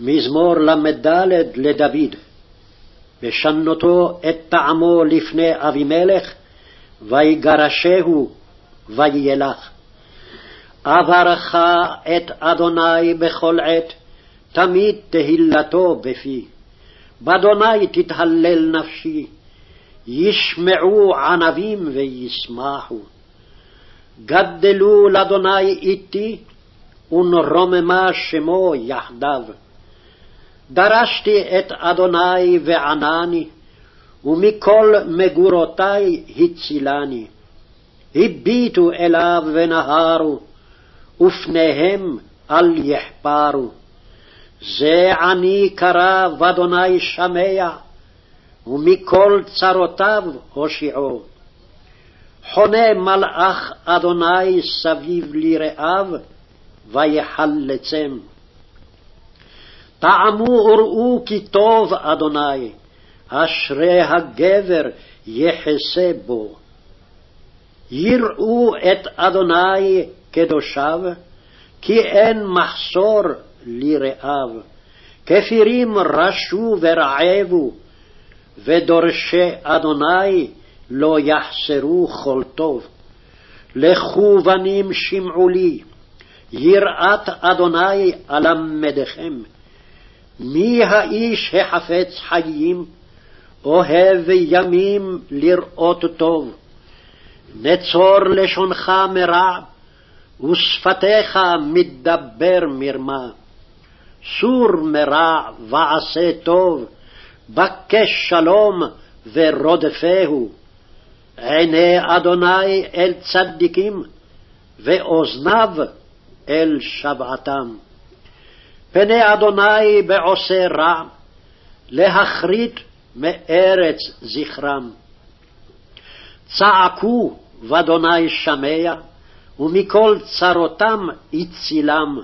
מזמור ל"ד לדוד. ושנותו את טעמו לפני אבימלך, ויגרשהו וילך. אברך את אדוני בכל עת, תמיד תהילתו בפי. באדוני תתהלל נפשי, ישמעו ענבים וישמחו. גדלו לאדוני איתי, ונרוממה שמו יחדיו. דרשתי את אדוני וענני, ומכל מגורותי הצילני. הביטו אליו ונהרו, ופניהם אל יחפרו. זה עני קרא ואדוני שמע, ומכל צרותיו הושיעו. חונה מלאך אדוני סביב ליראיו, ויחלצם. טעמו וראו כי טוב אדוני, אשרי הגבר יחסה בו. יראו את אדוני קדושיו, כי אין מחסור לרעיו. כפירים רשו ורעבו, ודורשי אדוני לא יחסרו כל טוב. לכו בנים שמעו לי, יראת אדוני אלמדכם. מי האיש החפץ חיים, אוהב ימים לראות טוב. נצור לשונך מרע, ושפתיך מדבר מרמה. סור מרע ועשה טוב, בקש שלום ורודפהו. עיני אדוני אל צדיקים, ואוזניו אל שבעתם. פני אדוני בעושה רע, להכרית מארץ זכרם. צעקו ואדוני שמע, ומכל צרותם הצילם.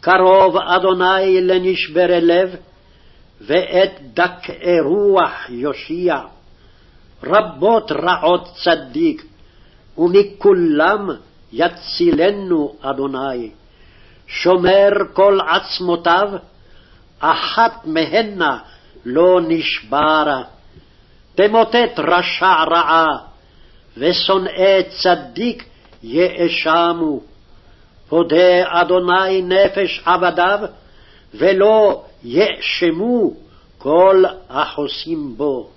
קרוב אדוני לנשברי לב, ואת דכאי רוח יושיע. רבות רעות צדיק, ומכולם יצילנו אדוני. שומר כל עצמותיו, אחת מהנה לא נשברה. תמוטט רשע רעה, ושונאי צדיק יאשמו. הודה אדוני נפש עבדיו, ולא יאשמו כל החוסים בו.